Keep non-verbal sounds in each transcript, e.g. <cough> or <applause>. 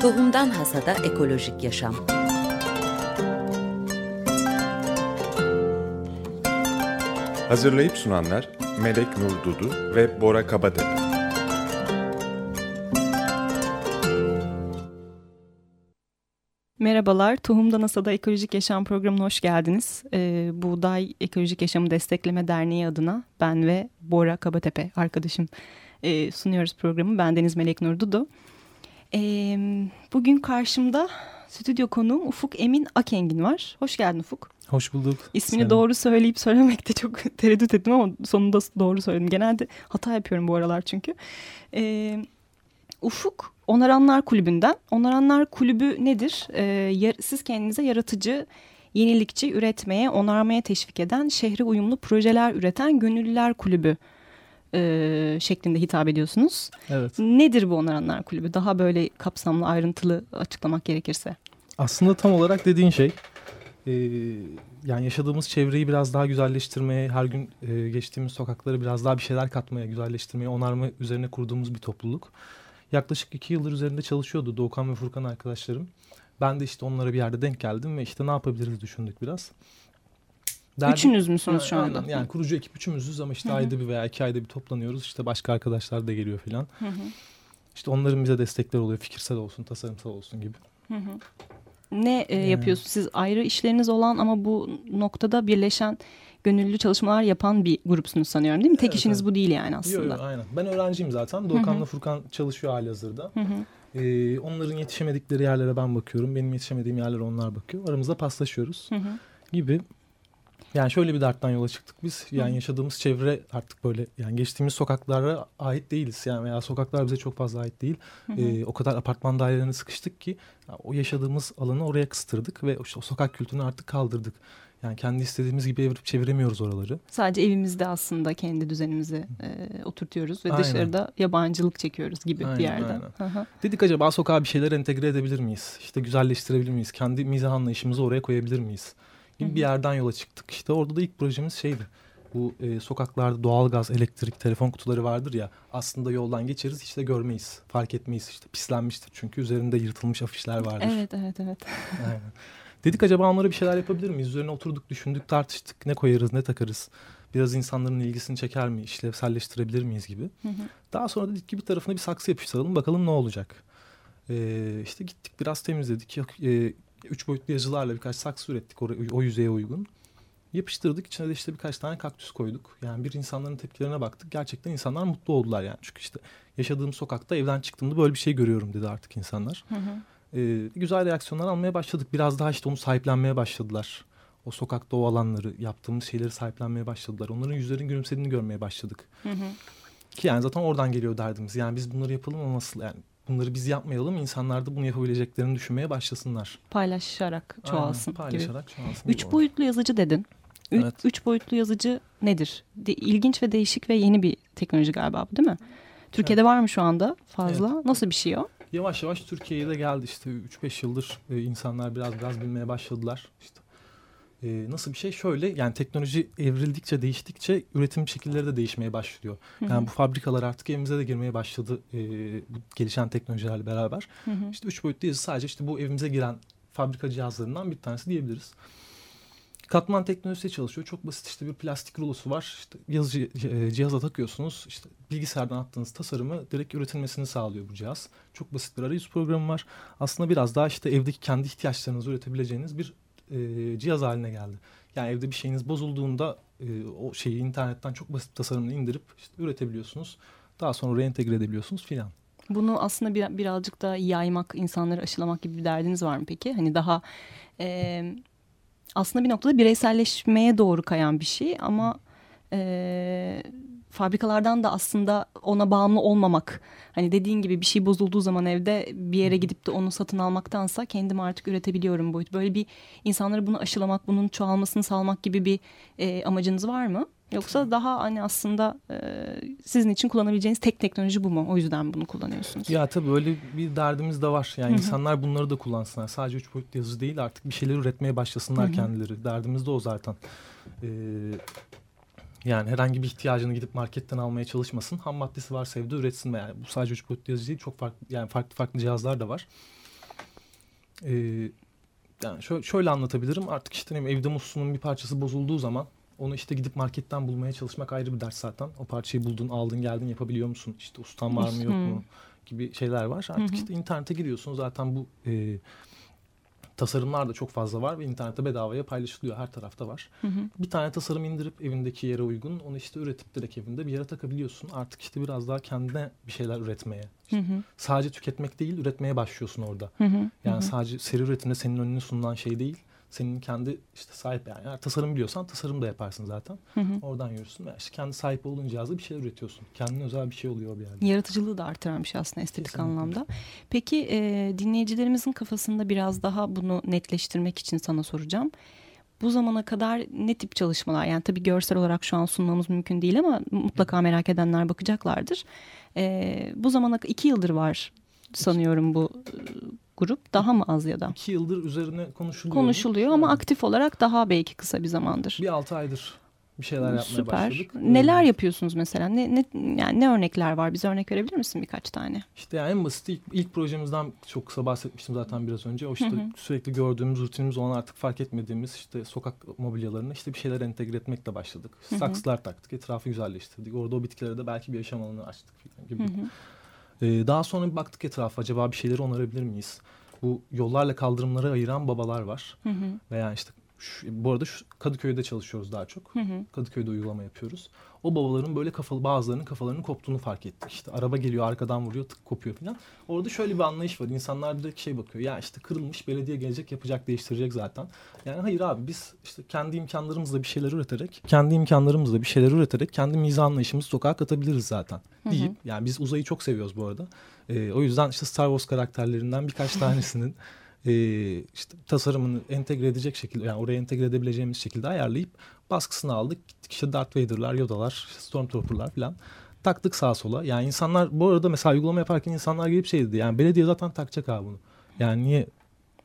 Tohumdan Hasada Ekolojik Yaşam Hazırlayıp sunanlar Melek Nur Dudu ve Bora Kabatepe. Merhabalar, Tohumdan Asada Ekolojik Yaşam programına hoş geldiniz. Ee, Buğday Ekolojik Yaşamı Destekleme Derneği adına ben ve Bora Kabatepe arkadaşım e, sunuyoruz programı. Ben Deniz Melek Nur Dudu. Ee, bugün karşımda stüdyo konuğum Ufuk Emin Akengin var. Hoş geldin Ufuk. Hoş bulduk. İsmini Selam. doğru söyleyip söylemekte çok <laughs> tereddüt ettim ama sonunda doğru söyledim. Genelde hata yapıyorum bu aralar çünkü. Ee, Ufuk Onaranlar Kulübü'nden. Onaranlar Kulübü nedir? Ee, siz kendinize yaratıcı, yenilikçi üretmeye, onarmaya teşvik eden, şehre uyumlu projeler üreten Gönüllüler Kulübü e, şeklinde hitap ediyorsunuz. Evet. Nedir bu Onaranlar Kulübü? Daha böyle kapsamlı, ayrıntılı açıklamak gerekirse. Aslında tam olarak dediğin şey. E, yani yaşadığımız çevreyi biraz daha güzelleştirmeye, her gün e, geçtiğimiz sokakları biraz daha bir şeyler katmaya, güzelleştirmeye, onarma üzerine kurduğumuz bir topluluk. Yaklaşık iki yıldır üzerinde çalışıyordu Doğukan ve Furkan arkadaşlarım. Ben de işte onlara bir yerde denk geldim ve işte ne yapabiliriz düşündük biraz. Derdim, Üçünüz müsünüz şu anda? Yani kurucu ekip üçümüzüz ama işte Hı -hı. ayda bir veya iki ayda bir toplanıyoruz. İşte başka arkadaşlar da geliyor filan. İşte onların bize destekler oluyor. Fikirsel olsun, tasarımsal olsun gibi. Hı hı. Ne e, yapıyorsunuz? Siz ayrı işleriniz olan ama bu noktada birleşen gönüllü çalışmalar yapan bir grupsunuz sanıyorum değil mi? Tek evet, işiniz evet. bu değil yani aslında. Yok yok aynen. Ben öğrenciyim zaten. Doğukan'la Furkan çalışıyor hali hazırda. Hı hı. Ee, onların yetişemedikleri yerlere ben bakıyorum. Benim yetişemediğim yerlere onlar bakıyor. Aramızda paslaşıyoruz hı hı. gibi. Yani şöyle bir dertten yola çıktık biz. Yani hı. yaşadığımız çevre artık böyle yani geçtiğimiz sokaklara ait değiliz. Yani veya sokaklar bize çok fazla ait değil. Hı hı. Ee, o kadar apartman dairelerine sıkıştık ki o yaşadığımız alanı oraya kıstırdık ve işte o sokak kültürünü artık kaldırdık. Yani kendi istediğimiz gibi evirip çeviremiyoruz oraları. Sadece evimizde aslında kendi düzenimizi e, oturtuyoruz ve aynen. dışarıda yabancılık çekiyoruz gibi aynen, bir yerden. Aynen. Dedik acaba sokağa bir şeyler entegre edebilir miyiz? İşte güzelleştirebilir miyiz? Kendi mizah anlayışımızı oraya koyabilir miyiz? Gibi Hı -hı. bir yerden yola çıktık. İşte orada da ilk projemiz şeydi. Bu e, sokaklarda doğalgaz, elektrik, telefon kutuları vardır ya. Aslında yoldan geçeriz hiç de görmeyiz. Fark etmeyiz işte pislenmiştir. Çünkü üzerinde yırtılmış afişler vardır. Evet, evet, evet. <laughs> Aynen. Dedik acaba onlara bir şeyler yapabilir miyiz? Üzerine oturduk, düşündük, tartıştık. Ne koyarız, ne takarız? Biraz insanların ilgisini çeker mi? İşlevselleştirebilir miyiz gibi. Hı hı. Daha sonra dedik ki bir tarafına bir saksı yapıştıralım. Bakalım ne olacak? Ee, işte gittik biraz temizledik. Ee, üç boyutlu yazılarla birkaç saksı ürettik o, o yüzeye uygun. Yapıştırdık. İçine de işte birkaç tane kaktüs koyduk. Yani bir insanların tepkilerine baktık. Gerçekten insanlar mutlu oldular yani. Çünkü işte yaşadığım sokakta evden çıktığımda böyle bir şey görüyorum dedi artık insanlar. Hı hı e, güzel reaksiyonlar almaya başladık. Biraz daha işte onu sahiplenmeye başladılar. O sokakta o alanları, yaptığımız şeyleri sahiplenmeye başladılar. Onların yüzlerinin gülümsediğini görmeye başladık. Hı hı. Ki yani zaten oradan geliyor derdimiz. Yani biz bunları yapalım ama nasıl yani bunları biz yapmayalım insanlar da bunu yapabileceklerini düşünmeye başlasınlar. Paylaşarak çoğalsın Aynen, paylaşarak gibi. çoğalsın. Üç gibi boyutlu yazıcı dedin. Üç, evet. üç boyutlu yazıcı nedir? De, ilginç ve değişik ve yeni bir teknoloji galiba bu değil mi? Türkiye'de evet. var mı şu anda fazla? Evet. Nasıl bir şey o? yavaş yavaş Türkiye'ye de geldi işte 3-5 yıldır e, insanlar biraz biraz bilmeye başladılar. İşte e, nasıl bir şey? Şöyle yani teknoloji evrildikçe değiştikçe üretim şekilleri de değişmeye başlıyor. Hı hı. Yani bu fabrikalar artık evimize de girmeye başladı e, bu gelişen teknolojilerle beraber. Hı hı. İşte üç boyutlu yazı sadece işte bu evimize giren fabrika cihazlarından bir tanesi diyebiliriz. Katman teknolojisi çalışıyor. Çok basit işte bir plastik rulosu var. İşte yazıcı e, cihaza takıyorsunuz. İşte bilgisayardan attığınız tasarımı direkt üretilmesini sağlıyor bu cihaz. Çok basit bir arayüz programı var. Aslında biraz daha işte evdeki kendi ihtiyaçlarınızı üretebileceğiniz bir e, cihaz haline geldi. Yani evde bir şeyiniz bozulduğunda e, o şeyi internetten çok basit tasarımını indirip işte üretebiliyorsunuz. Daha sonra oraya entegre edebiliyorsunuz filan. Bunu aslında bir, birazcık da yaymak, insanları aşılamak gibi bir derdiniz var mı peki? Hani daha e, aslında bir noktada bireyselleşmeye doğru kayan bir şey ama e, fabrikalardan da aslında ona bağımlı olmamak. Hani dediğin gibi bir şey bozulduğu zaman evde bir yere gidip de onu satın almaktansa kendim artık üretebiliyorum boyut. Böyle bir insanları bunu aşılamak, bunun çoğalmasını sağlamak gibi bir e, amacınız var mı? Yoksa daha hani aslında e, sizin için kullanabileceğiniz tek teknoloji bu mu? O yüzden bunu kullanıyorsunuz. Ya tabii öyle bir derdimiz de var. Yani insanlar bunları da kullansınlar. Sadece üç boyutlu yazı değil artık bir şeyler üretmeye başlasınlar kendileri. Derdimiz de o zaten. Ee, yani herhangi bir ihtiyacını gidip marketten almaya çalışmasın. Ham maddesi varsa evde üretsin. Yani bu sadece üç boyutlu yazıcı değil. Çok farklı yani farklı farklı cihazlar da var. Ee, yani şöyle, şöyle anlatabilirim. Artık işte ne evde musluğun bir parçası bozulduğu zaman onu işte gidip marketten bulmaya çalışmak ayrı bir ders zaten. O parçayı buldun, aldın, geldin yapabiliyor musun? İşte ustan var mı yok mu gibi şeyler var. Artık işte internete giriyorsun zaten bu e, tasarımlar da çok fazla var ve internette bedavaya paylaşılıyor. Her tarafta var. Hı hı. Bir tane tasarım indirip evindeki yere uygun onu işte üretip direkt evinde bir yere takabiliyorsun. Artık işte biraz daha kendine bir şeyler üretmeye. Hı hı. Sadece tüketmek değil üretmeye başlıyorsun orada. Hı hı. Yani Hı hı. sadece seri üretimde senin önüne sunulan şey değil. Senin kendi işte sahip yani eğer tasarım biliyorsan tasarım da yaparsın zaten. Hı hı. Oradan yürürsün ve işte kendi sahip olduğun cihazda bir şeyler üretiyorsun. Kendine özel bir şey oluyor bir yerde. Yaratıcılığı da artıran bir şey aslında estetik Kesinlikle. anlamda. Peki e, dinleyicilerimizin kafasında biraz daha bunu netleştirmek için sana soracağım. Bu zamana kadar ne tip çalışmalar yani tabii görsel olarak şu an sunmamız mümkün değil ama mutlaka merak edenler bakacaklardır. E, bu zamana iki yıldır var sanıyorum bu grup daha mı az ya da? İki yıldır üzerine konuşuluyor. Konuşuluyor ama Yani aktif olarak daha belki kısa bir zamandır. bir altı aydır bir şeyler yapmaya Süper. başladık. Neler yapıyorsunuz mesela? Ne, ne yani ne örnekler var? Bize örnek verebilir misin birkaç tane? İşte yani en basit ilk, ilk projemizden çok kısa bahsetmiştim zaten biraz önce. O işte Hı hı. sürekli gördüğümüz rutinimiz olan artık fark etmediğimiz işte sokak mobilyalarına işte bir şeyler entegre etmekle başladık. Hı hı. Saksılar taktık, etrafı güzelleştirdik. Orada o bitkilere de belki bir yaşam alanı açtık gibi. Hı hı. Ee, daha sonra bir baktık etrafa acaba bir şeyleri onarabilir miyiz? Bu yollarla kaldırımları ayıran babalar var. Hı hı. Veya işte şu, bu arada şu Kadıköy'de çalışıyoruz daha çok. Hı hı. Kadıköy'de uygulama yapıyoruz. O babaların böyle kafalı bazılarının kafalarının koptuğunu fark ettik. İşte araba geliyor arkadan vuruyor tık kopuyor falan. Orada şöyle bir anlayış var. İnsanlar direkt şey bakıyor. Ya işte kırılmış belediye gelecek yapacak değiştirecek zaten. Yani hayır abi biz işte kendi imkanlarımızla bir şeyler üreterek kendi imkanlarımızla bir şeyler üreterek kendi mizah anlayışımızı sokağa katabiliriz zaten. Deyip yani biz uzayı çok seviyoruz bu arada. Ee, o yüzden işte Star Wars karakterlerinden birkaç <laughs> tanesinin e, işte tasarımını entegre edecek şekilde yani oraya entegre edebileceğimiz şekilde ayarlayıp baskısını aldık. Gittik işte Darth Vader'lar, Yoda'lar, Stormtrooper'lar falan taktık sağa sola. Yani insanlar bu arada mesela uygulama yaparken insanlar gelip şey dedi. Yani belediye zaten takacak abi bunu. Yani niye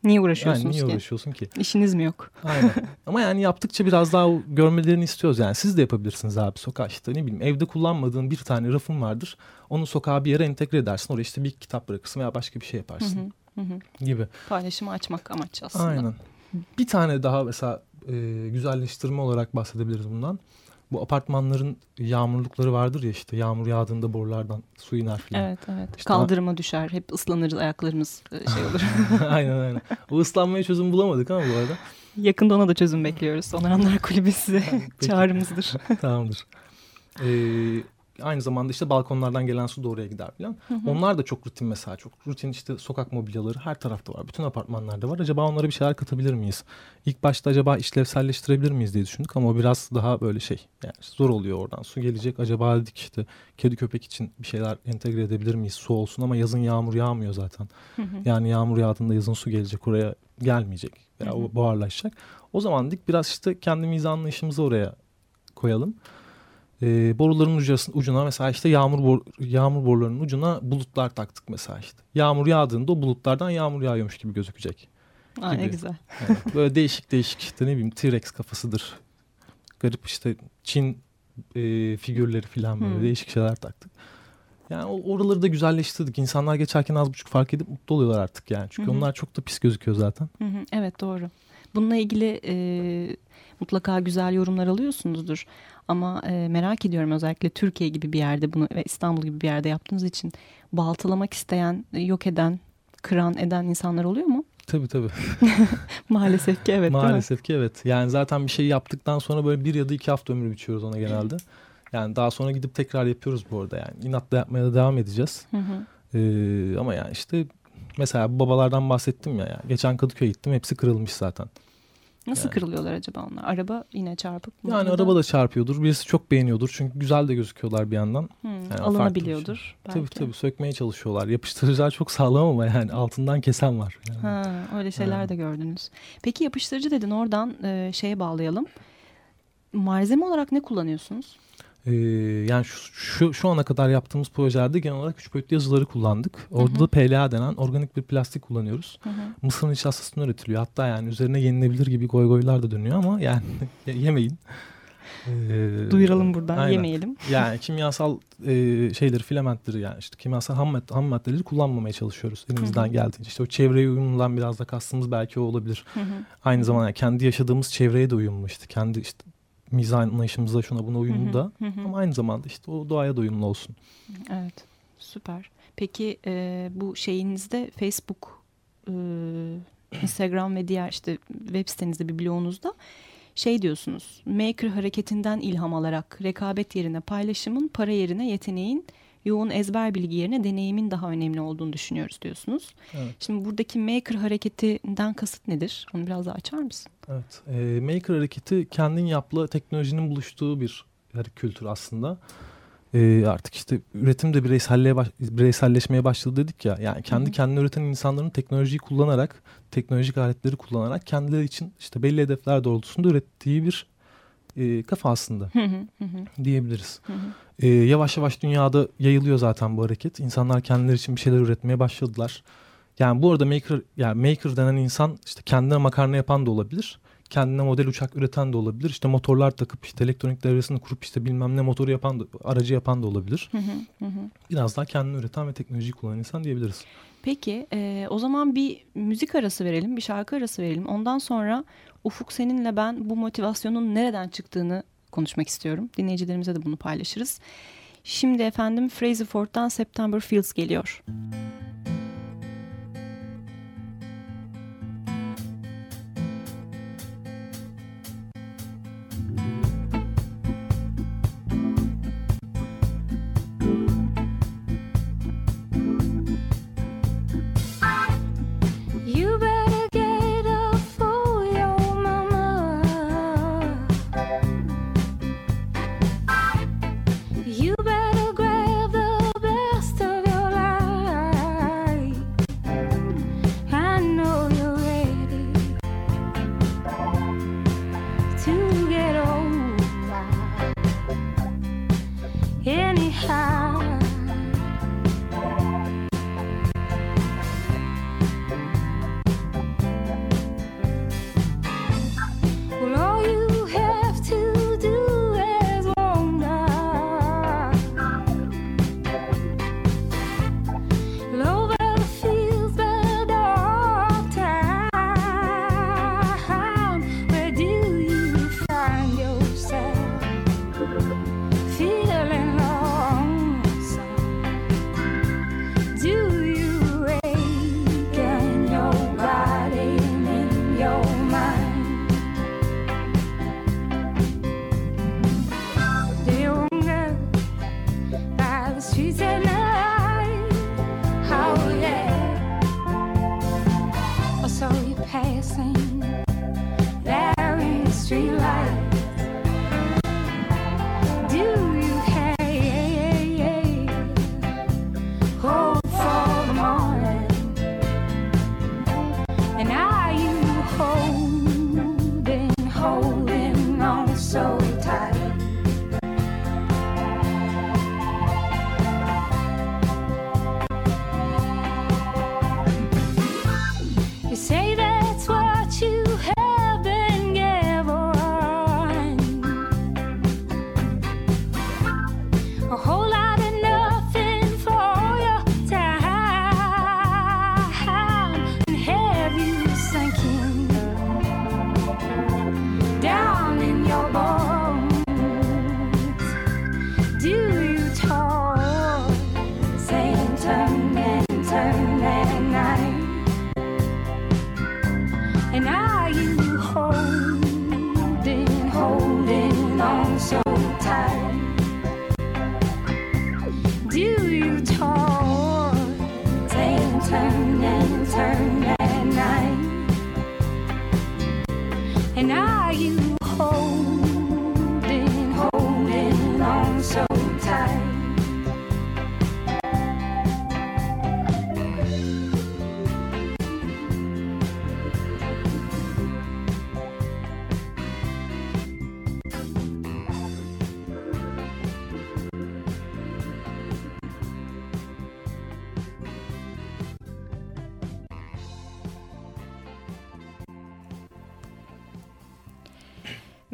Niye yani uğraşıyorsunuz niye ki? uğraşıyorsun ki? İşiniz mi yok? Aynen. <laughs> Ama yani yaptıkça biraz daha görmelerini istiyoruz. Yani siz de yapabilirsiniz abi sokağa işte ne bileyim evde kullanmadığın bir tane rafın vardır. Onu sokağa bir yere entegre edersin. Oraya işte bir kitap bırakırsın veya başka bir şey yaparsın hı. Hı hı. gibi. Paylaşımı açmak amaç aslında. Aynen. Bir tane daha mesela e, güzelleştirme olarak bahsedebiliriz bundan. Bu apartmanların yağmurlukları vardır ya işte yağmur yağdığında borulardan su iner falan. Evet evet. İşte- Kaldırıma düşer. Hep ıslanırız ayaklarımız e, şey olur. <laughs> aynen aynen. O ıslanmaya çözüm bulamadık ama bu arada. Yakında ona da çözüm bekliyoruz. Onaranlar Kulübü size <laughs> çağrımızdır. <laughs> Tamamdır. Ee, aynı zamanda işte balkonlardan gelen su da oraya gider falan. Onlar da çok rutin mesela. Çok rutin işte sokak mobilyaları her tarafta var. Bütün apartmanlarda var. Acaba onlara bir şeyler katabilir miyiz? İlk başta acaba işlevselleştirebilir miyiz diye düşündük ama o biraz daha böyle şey. Yani zor oluyor oradan. Su gelecek. Acaba dedik işte kedi köpek için bir şeyler entegre edebilir miyiz? Su olsun ama yazın yağmur yağmıyor zaten. Yani yağmur yağdığında yazın su gelecek oraya gelmeyecek. Veya o buharlaşacak. O zaman dedik biraz işte kendi mizah anlayışımızı oraya koyalım. Ee, boruların ucuna, ucuna mesela işte yağmur bor, yağmur borularının ucuna bulutlar taktık mesela işte. Yağmur yağdığında o bulutlardan yağmur yağıyormuş gibi gözükecek. Aa, ne Gibi. güzel. Yani böyle değişik değişik işte ne bileyim T-Rex kafasıdır. Garip işte Çin e, figürleri falan böyle Hmm. değişik şeyler taktık. Yani oraları da güzelleştirdik. İnsanlar geçerken az buçuk fark edip mutlu oluyorlar artık yani. Çünkü Hı hı. onlar çok da pis gözüküyor zaten. Hı hı, Evet doğru. Bununla ilgili e, mutlaka güzel yorumlar alıyorsunuzdur. Ama e, merak ediyorum özellikle Türkiye gibi bir yerde bunu ve İstanbul gibi bir yerde yaptığınız için baltalamak isteyen, e, yok eden, kıran eden insanlar oluyor mu? Tabii tabii. <laughs> Maalesef ki evet? Maalesef ki evet. Yani zaten bir şey yaptıktan sonra böyle bir ya da iki hafta ömrü biçiyoruz ona genelde. Yani daha sonra gidip tekrar yapıyoruz bu arada yani. İnatla yapmaya da devam edeceğiz. Hı hı. Ee, ama yani işte mesela babalardan bahsettim ya. Yani. Geçen Kadıköy'e gittim hepsi kırılmış zaten. Nasıl Yani. kırılıyorlar acaba onlar? Araba yine çarpıp mı? Yani araba da çarpıyordur. Birisi çok beğeniyordur. Çünkü güzel de gözüküyorlar bir yandan. Hı, farklı alınabiliyordur. Tabii belki. tabii sökmeye çalışıyorlar. Yapıştırıcılar çok sağlam ama yani altından kesen var. Yani. Ha, öyle şeyler Ha. de gördünüz. Peki yapıştırıcı dedin oradan e, şeye bağlayalım. Malzeme olarak ne kullanıyorsunuz? Ee, yani şu, şu, şu ana kadar yaptığımız projelerde genel olarak üç boyutlu yazıları kullandık. Orada Hı hı. da PLA denen organik bir plastik kullanıyoruz. Hı hı. Mısırın nişastasından üretiliyor. Hatta yani üzerine yenilebilir gibi goy goylar da dönüyor ama yani <laughs> yemeyin. Ee, Duyuralım buradan aynen. yemeyelim. <laughs> Yani kimyasal e, şeyleri, filamentleri yani işte kimyasal ham, mad- ham maddeleri kullanmamaya çalışıyoruz elimizden geldiğince. İşte o çevreye uyumludan biraz da kastımız belki o olabilir. Hı hı. Aynı zamanda kendi yaşadığımız çevreye de uyumlu işte. Kendi işte mizah anlayışımıza şuna buna uyumlu da. Hı hı. Ama aynı zamanda işte o doğaya da uyumlu olsun. Evet, süper. Peki e, bu şeyinizde Facebook, e, Instagram ve diğer işte web sitenizde bir blogunuzda şey diyorsunuz. Maker hareketinden ilham alarak rekabet yerine paylaşımın, para yerine yeteneğin, yoğun ezber bilgi yerine deneyimin daha önemli olduğunu düşünüyoruz diyorsunuz. Evet. Şimdi buradaki Maker hareketinden kasıt nedir? Onu biraz daha açar mısın? Evet. E, Maker hareketi kendin yapla teknolojinin buluştuğu bir yani kültür aslında. E, artık işte üretim de bireyselliğe baş- bireyselleşmeye başladı dedik ya. Yani kendi Hı kendine üreten insanların teknolojiyi kullanarak, teknolojik aletleri kullanarak kendileri için işte belli hedefler doğrultusunda ürettiği bir e, kafa aslında Hı hı, hı hı, diyebiliriz. hı hı. E, yavaş yavaş dünyada yayılıyor zaten bu hareket. İnsanlar kendileri için bir şeyler üretmeye başladılar. Yani bu arada maker yani maker denen insan işte kendine makarna yapan da olabilir. Kendine model uçak üreten de olabilir. İşte motorlar takıp işte elektronik devresini kurup işte bilmem ne motoru yapan da, aracı yapan da olabilir. Hı hı, hı hı. Biraz daha kendini üreten ve teknolojiyi kullanan insan diyebiliriz. Peki e, o zaman bir müzik arası verelim, bir şarkı arası verelim. Ondan sonra Ufuk seninle ben bu motivasyonun nereden çıktığını konuşmak istiyorum. Dinleyicilerimize de bunu paylaşırız. Şimdi efendim Fraser Ford'dan September Fields geliyor. You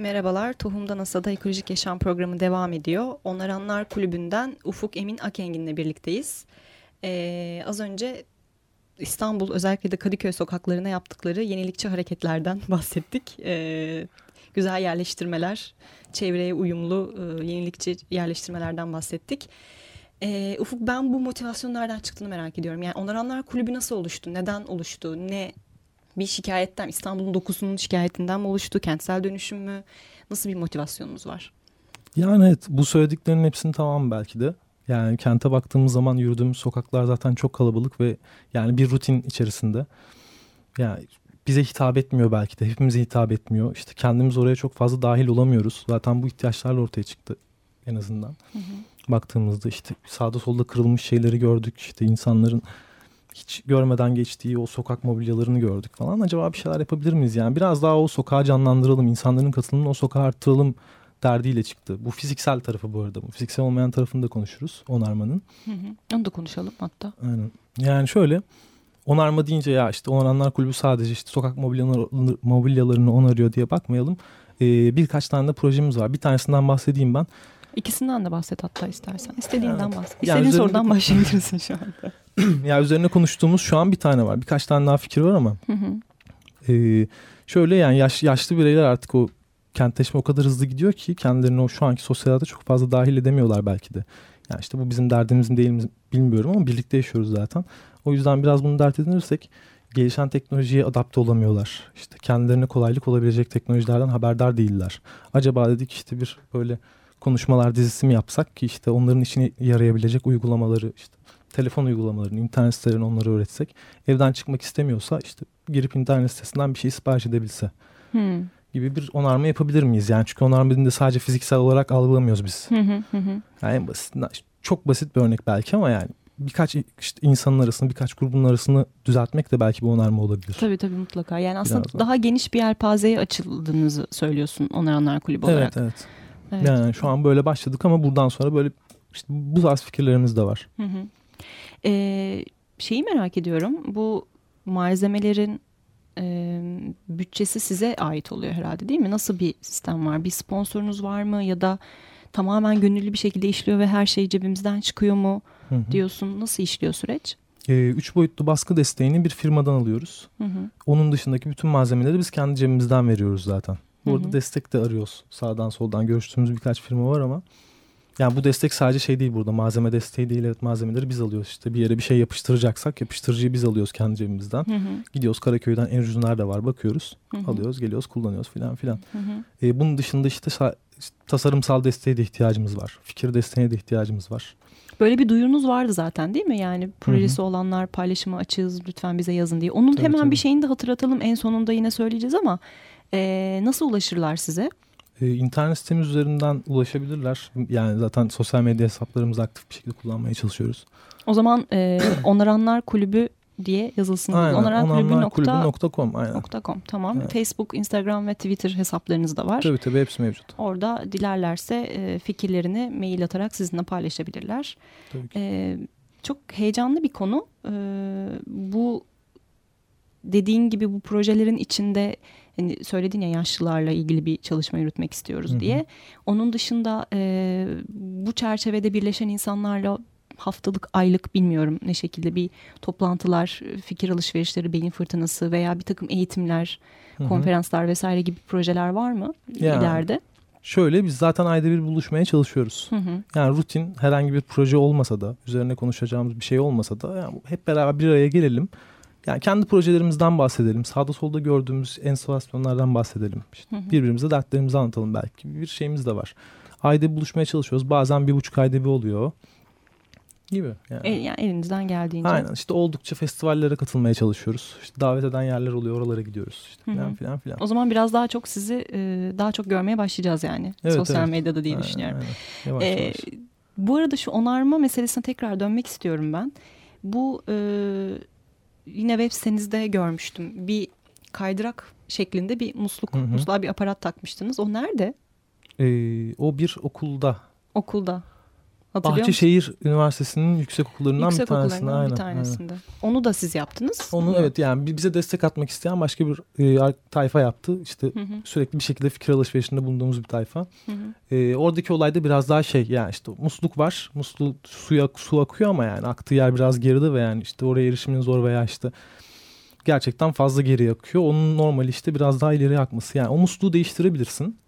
Merhabalar, Tohumdan Asada Ekolojik Yaşam programı devam ediyor. Onaranlar Kulübü'nden Ufuk Emin Akengin'le birlikteyiz. Ee, az önce İstanbul özellikle de Kadıköy sokaklarına yaptıkları yenilikçi hareketlerden <laughs> bahsettik. Ee, güzel yerleştirmeler, çevreye uyumlu e, yenilikçi yerleştirmelerden bahsettik. Ee, Ufuk ben bu motivasyonun nereden çıktığını merak ediyorum. Yani Onaranlar Kulübü nasıl oluştu? Neden oluştu? Ne bir şikayetten İstanbul'un dokusunun şikayetinden mi oluştu? Kentsel dönüşüm mü? Nasıl bir motivasyonunuz var? Yani evet bu söylediklerinin hepsini tamam belki de. Yani kente baktığımız zaman yürüdüğümüz sokaklar zaten çok kalabalık ve yani bir rutin içerisinde. Yani bize hitap etmiyor belki de hepimize hitap etmiyor. İşte kendimiz oraya çok fazla dahil olamıyoruz. Zaten bu ihtiyaçlarla ortaya çıktı en azından. Baktığımızda işte sağda solda kırılmış şeyleri gördük. İşte insanların hiç görmeden geçtiği o sokak mobilyalarını gördük falan. Acaba bir şeyler yapabilir miyiz? Yani biraz daha o sokağı canlandıralım, insanların katılımını o sokağa arttıralım derdiyle çıktı. Bu fiziksel tarafı bu arada. Bu fiziksel olmayan tarafını da konuşuruz onarmanın. Hı hı. Onu da konuşalım hatta. Aynen. Yani şöyle onarma deyince ya işte Onaranlar Kulübü sadece işte sokak mobilyalarını, mobilyalarını onarıyor diye bakmayalım. Ee, birkaç tane de projemiz var. Bir tanesinden bahsedeyim ben. İkisinden de bahset hatta istersen. İstediğinden bahset. Yani İstediğin üzerinde- sorudan başlayabilirsin şu anda. <clears throat> ya üzerine konuştuğumuz şu an bir tane var. Birkaç tane daha fikir var ama Hı hı. Ee, şöyle yani yaş, yaşlı bireyler artık o kentleşme o kadar hızlı gidiyor ki kendilerini o şu anki sosyal hayata çok fazla dahil edemiyorlar belki de. Yani işte bu bizim derdimiz mi değil mi bilmiyorum ama birlikte yaşıyoruz zaten. O yüzden biraz bunu dert edinirsek gelişen teknolojiye adapte olamıyorlar. İşte kendilerine kolaylık olabilecek teknolojilerden haberdar değiller. Acaba dedik işte bir böyle konuşmalar dizisi mi yapsak ki işte onların işine yarayabilecek uygulamaları işte telefon uygulamalarını, internet sitelerini onlara öğretsek. Evden çıkmak istemiyorsa işte girip internet sitesinden bir şey sipariş edebilse Hı. gibi bir onarma yapabilir miyiz? Yani çünkü onarma dediğinde sadece fiziksel olarak algılamıyoruz biz. Hı hı hı hı. Yani en basit, çok basit bir örnek belki ama yani birkaç işte insanın arasını, birkaç grubun arasını düzeltmek de belki bir onarma olabilir. Tabii tabii mutlaka. Yani aslında Biraz daha. daha geniş bir yelpazeye açıldığınızı söylüyorsun Onaranlar Kulübü olarak. Evet, evet. Evet. Yani şu an böyle başladık ama buradan sonra böyle işte bu tarz fikirlerimiz de var. Hı hı. Ee, şeyi merak ediyorum. Bu malzemelerin e, bütçesi size ait oluyor herhalde değil mi? Nasıl bir sistem var? Bir sponsorunuz var mı? Ya da tamamen gönüllü bir şekilde işliyor ve her şey cebimizden çıkıyor mu Hı hı. diyorsun? Nasıl işliyor süreç? Ee, üç boyutlu baskı desteğini bir firmadan alıyoruz. Hı hı. Onun dışındaki bütün malzemeleri biz kendi cebimizden veriyoruz zaten. Bu Hı arada hı. destek de arıyoruz. Sağdan soldan görüştüğümüz birkaç firma var ama yani bu destek sadece şey değil burada. Malzeme desteği değil. Evet malzemeleri biz alıyoruz. İşte bir yere bir şey yapıştıracaksak yapıştırıcıyı biz alıyoruz kendi cebimizden. Hı hı. Gidiyoruz Karaköy'den en ucuz nerede var bakıyoruz. Hı hı. Alıyoruz, geliyoruz, kullanıyoruz filan filan. Hı hı. Ee, bunun dışında işte, sa- işte tasarımsal desteğe de ihtiyacımız var. Fikir desteğine de ihtiyacımız var. Böyle bir duyurunuz vardı zaten değil mi? Yani projesi olanlar paylaşıma açığız lütfen bize yazın diye. Onun Tabii, hemen tabii. bir şeyini de hatırlatalım. En sonunda yine söyleyeceğiz ama e, nasıl ulaşırlar size? Ee, internet sitemiz üzerinden ulaşabilirler. Yani zaten sosyal medya hesaplarımızı aktif bir şekilde kullanmaya çalışıyoruz. O zaman e, <clears throat> Onaranlar Kulübü diye yazılsın. Aynen. Onarankulübü.com aynen. tamam. Evet. Facebook, Instagram ve Twitter hesaplarınız da var. Tabii tabii hepsi mevcut. Orada dilerlerse e, fikirlerini mail atarak sizinle paylaşabilirler. Tabii ki. E, çok heyecanlı bir konu. E, bu dediğin gibi bu projelerin içinde hani söyledin ya yaşlılarla ilgili bir çalışma yürütmek istiyoruz Hı hı. diye. Onun dışında e, bu çerçevede birleşen insanlarla haftalık, aylık bilmiyorum ne şekilde bir toplantılar, fikir alışverişleri, beyin fırtınası veya bir takım eğitimler, Hı hı. konferanslar vesaire gibi projeler var mı Ya. ileride? Şöyle biz zaten ayda bir buluşmaya çalışıyoruz. Hı hı. Yani rutin herhangi bir proje olmasa da üzerine konuşacağımız bir şey olmasa da yani hep beraber bir araya gelelim. Yani kendi projelerimizden bahsedelim. Sağda solda gördüğümüz enstallasyonlardan bahsedelim. İşte Hı hı. birbirimize dertlerimizi anlatalım belki. Bir şeyimiz de var. Ayda buluşmaya çalışıyoruz. Bazen bir buçuk ayda bir oluyor. Gibi. Yani. E, yani elinizden geldiğince. Aynen işte oldukça festivallere katılmaya çalışıyoruz. İşte davet eden yerler oluyor oralara gidiyoruz. İşte Hı hı. filan filan filan. O zaman biraz daha çok sizi e, daha çok görmeye başlayacağız yani Evet, sosyal evet. medyada diye Aynen, düşünüyorum. aynen. Yavaş Ee, yavaş. bu arada şu onarma meselesine tekrar dönmek istiyorum ben. Bu e, yine web sitenizde görmüştüm. Bir kaydırak şeklinde bir musluk, Hı hı. musluğa bir aparat takmıştınız. O nerede? Ee, o bir okulda Okulda. Hatırlıyor musun? Bahçeşehir Üniversitesi'nin yüksek okullarından Yüksek bir tanesinde. Aynen, bir tanesinde. Onu da siz yaptınız. Onu evet yani bi- bize destek atmak isteyen başka bir e, tayfa yaptı. İşte Hı hı, sürekli bir şekilde fikir alışverişinde bulunduğumuz bir tayfa. hı hı. E, oradaki olayda biraz daha şey yani işte musluk var. Musluk suya su akıyor ama yani aktığı yer biraz geride ve yani işte oraya erişimin zor veya işte gerçekten fazla geri akıyor. Onun normali işte biraz daha ileri akması. Yani o musluğu değiştirebilirsin.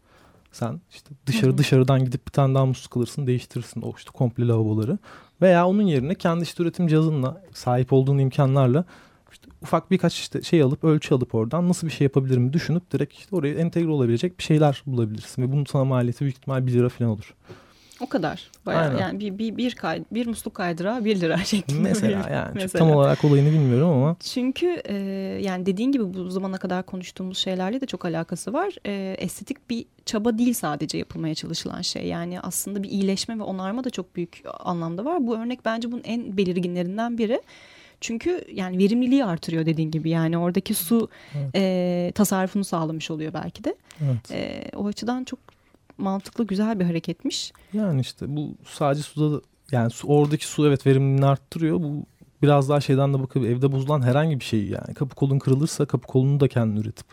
Sen işte dışarı dışarıdan gidip bir tane daha musluk alırsın değiştirirsin o işte komple lavaboları. Veya onun yerine kendi işte üretim cihazınla sahip olduğun imkanlarla işte ufak birkaç işte şey alıp ölçü alıp oradan nasıl bir şey yapabilirim düşünüp direkt işte oraya entegre olabilecek bir şeyler bulabilirsin. Ve bunun sana maliyeti büyük ihtimal 1 lira falan olur. O kadar. Bayağı Aynen. yani bir, bir, bir, kay, bir musluk kaydırağı bir lira <laughs> şeklinde. Mesela <laughs> yani Mesela. tam olarak olayını bilmiyorum ama Çünkü e, yani dediğin gibi bu zamana kadar konuştuğumuz şeylerle de çok alakası var. E, estetik bir çaba değil sadece yapılmaya çalışılan şey. Yani aslında bir iyileşme ve onarma da çok büyük anlamda var. Bu örnek bence bunun en belirginlerinden biri. Çünkü yani verimliliği artırıyor dediğin gibi. Yani oradaki su Evet. e, tasarrufunu sağlamış oluyor belki de. evet. E, o açıdan çok mantıklı, güzel bir hareketmiş. Yani işte bu sadece suda da yani su, oradaki su evet verimliliğini arttırıyor. Bu biraz daha şeyden de bakıp evde bozulan herhangi bir şey yani. Kapı kolun kırılırsa kapı kolunu da kendin üretip.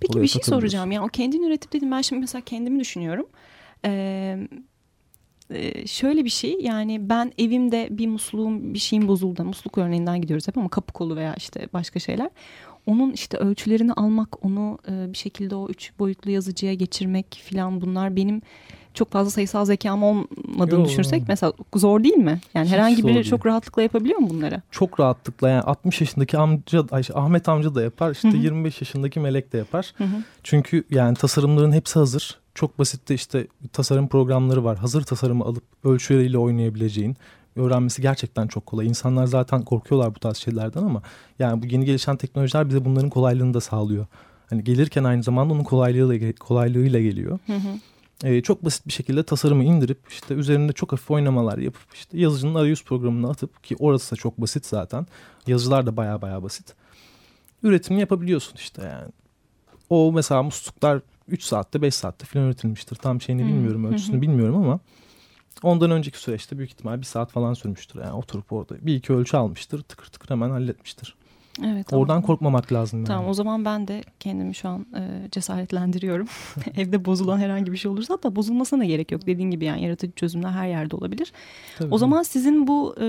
Peki bir şey soracağım. Yani o kendin üretip dedim ben şimdi mesela kendimi düşünüyorum. Ee, e, şöyle bir şey yani ben evimde bir musluğum bir şeyim bozuldu. Musluk örneğinden gidiyoruz hep ama kapı kolu veya işte başka şeyler. Onun işte ölçülerini almak, onu e, bir şekilde o üç boyutlu yazıcıya geçirmek filan bunlar benim çok fazla sayısal zekam olmadığını Yo, düşünürsek mesela zor değil mi? Yani Hiç herhangi biri çok rahatlıkla yapabiliyor mu bunları? Çok rahatlıkla yani 60 yaşındaki amca şey, Ahmet amca da yapar. işte Hı hı. 25 yaşındaki Melek de yapar. Hı hı. Çünkü yani tasarımların hepsi hazır. Çok basit de işte tasarım programları var. Hazır tasarımı alıp ölçüleriyle oynayabileceğin. Öğrenmesi gerçekten çok kolay. İnsanlar zaten korkuyorlar bu tarz şeylerden ama yani bu yeni gelişen teknolojiler bize bunların kolaylığını da sağlıyor. Hani gelirken aynı zamanda onun kolaylığıyla, kolaylığıyla geliyor. Hı hı. Ee, çok basit bir şekilde tasarımı indirip işte üzerinde çok hafif oynamalar yapıp işte yazıcının arayüz programına atıp ki orası da çok basit zaten. Yazıcılar da baya baya basit. Üretimini yapabiliyorsun işte yani. O mesela musluklar 3 saatte 5 saatte falan üretilmiştir. Tam şeyini bilmiyorum ölçüsünü bilmiyorum ama ondan önceki süreçte büyük ihtimal bir saat falan sürmüştür. Yani oturup orada bir iki ölçü almıştır tıkır tıkır hemen halletmiştir. Evet. tamam. Oradan korkmamak lazım yani. Tamam o zaman ben de kendimi şu an e, cesaretlendiriyorum. <laughs> <laughs> Evde bozulan herhangi bir şey olursa hatta bozulmasına da gerek yok. Dediğin gibi yani yaratıcı çözümler her yerde olabilir. Tabii, O zaman sizin bu e,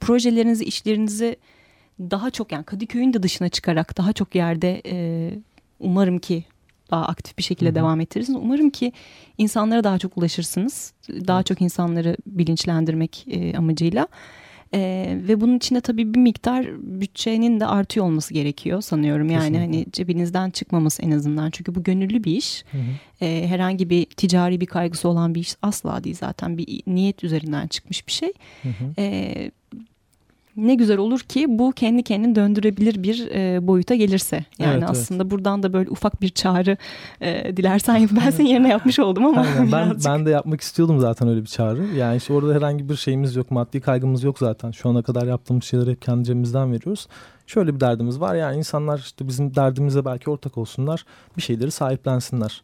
projelerinizi, işlerinizi daha çok yani Kadıköy'ün de dışına çıkarak daha çok yerde e, umarım ki daha aktif bir şekilde Hı hı. devam ettirirsiniz. Umarım ki insanlara daha çok ulaşırsınız. Daha Evet. çok insanları bilinçlendirmek e, amacıyla. E, ve bunun içinde tabii bir miktar bütçenin de artıyor olması gerekiyor sanıyorum. Yani Kesinlikle. hani cebinizden çıkmaması en azından. Çünkü bu gönüllü bir iş. Hı hı. E, herhangi bir ticari bir kaygısı olan bir iş asla değil zaten. Bir niyet üzerinden çıkmış bir şey. Hı hı. E, ne güzel olur ki bu kendi kendini döndürebilir bir e, boyuta gelirse. Yani Evet, evet. aslında buradan da böyle ufak bir çağrı e, dilersen. Ben senin yerine yapmış oldum ama Aynen, ben, birazcık. ben de yapmak istiyordum zaten öyle bir çağrı. Yani işte orada herhangi bir şeyimiz yok, maddi kaygımız yok zaten. Şu ana kadar yaptığımız şeyleri hep kendi cebimizden veriyoruz. Şöyle bir derdimiz var yani insanlar işte bizim derdimize belki ortak olsunlar, bir şeyleri sahiplensinler.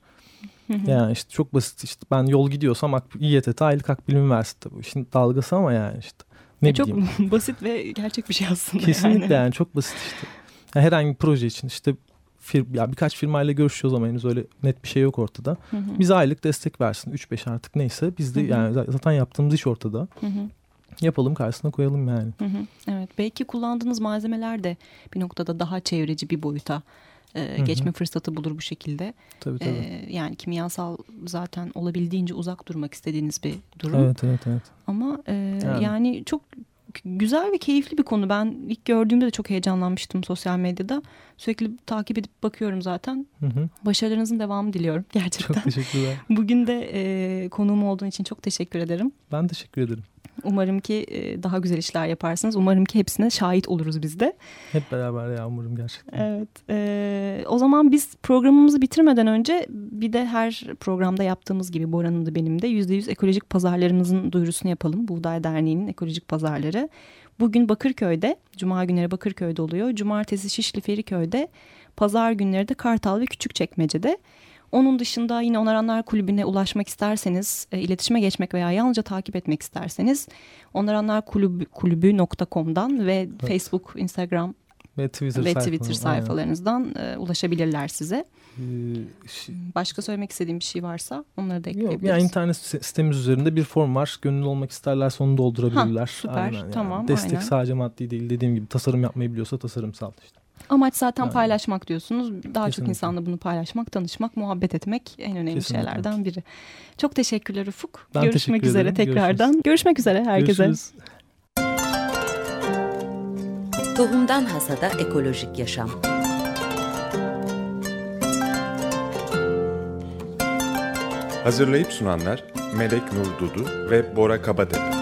Yani işte çok basit işte ben yol gidiyorsam İETT aylık akbil üniversite bu işin dalgası ama yani işte ne E, çok bileyim. <laughs> basit ve gerçek bir şey aslında. Kesinlikle yani. yani çok basit işte. Yani herhangi bir proje için işte fir, ya birkaç firmayla görüşüyoruz ama henüz öyle net bir şey yok ortada. Hı hı. Bize aylık destek versin 3-5 artık neyse biz de Hı hı. yani zaten yaptığımız iş ortada. Hı hı. Yapalım karşısına koyalım yani. Hı hı. Evet belki kullandığınız malzemeler de bir noktada daha çevreci bir boyuta e, geçme fırsatı bulur bu şekilde. Tabii tabii. E, yani kimyasal zaten olabildiğince uzak durmak istediğiniz bir durum. evet evet evet. Ama e, Yani. yani. çok güzel ve keyifli bir konu. Ben ilk gördüğümde de çok heyecanlanmıştım sosyal medyada. Sürekli takip edip bakıyorum zaten. Hı hı. Başarılarınızın devamı diliyorum <laughs> gerçekten. Çok teşekkürler. Bugün de e, konuğum olduğun için çok teşekkür ederim. Ben teşekkür ederim. Umarım ki e, daha güzel işler yaparsınız. Umarım ki hepsine şahit oluruz biz de. Hep beraber ya umarım gerçekten. Evet. e, o zaman biz programımızı bitirmeden önce bir de her programda yaptığımız gibi Bora'nın da benim de %100 ekolojik pazarlarımızın duyurusunu yapalım. Buğday Derneği'nin ekolojik pazarları. Bugün Bakırköy'de, Cuma günleri Bakırköy'de oluyor. Cumartesi Şişli Feriköy'de, Pazar günleri de Kartal ve Küçükçekmece'de. Onun dışında yine Onaranlar Kulübü'ne ulaşmak isterseniz, e, iletişime geçmek veya yalnızca takip etmek isterseniz Onaranlar Kulübü, kulübü.com'dan ve Facebook, Instagram Ve Twitter, ve Twitter aynen. sayfalarınızdan e, ulaşabilirler size. Ee, Başka söylemek istediğim bir şey varsa onları da Yok, ekleyebiliriz. yani internet si- sitemiz üzerinde bir form var. Gönüllü olmak isterlerse onu doldurabilirler. Ha, süper, yani. tamam, Destek aynen. sadece maddi değil. Dediğim gibi tasarım yapmayı biliyorsa tasarımsal işte. Amaç zaten Yani. paylaşmak diyorsunuz. Daha çok Kesinlikle. insanla bunu paylaşmak, tanışmak, muhabbet etmek en önemli Kesinlikle. şeylerden biri. Çok teşekkürler Ufuk. Ben Görüşmek teşekkür üzere ederim. tekrardan. Görüşmek üzere herkese. Görüşürüz. Tohumdan Hasada Ekolojik Yaşam Hazırlayıp sunanlar Melek Nur Dudu ve Bora Kabadepe.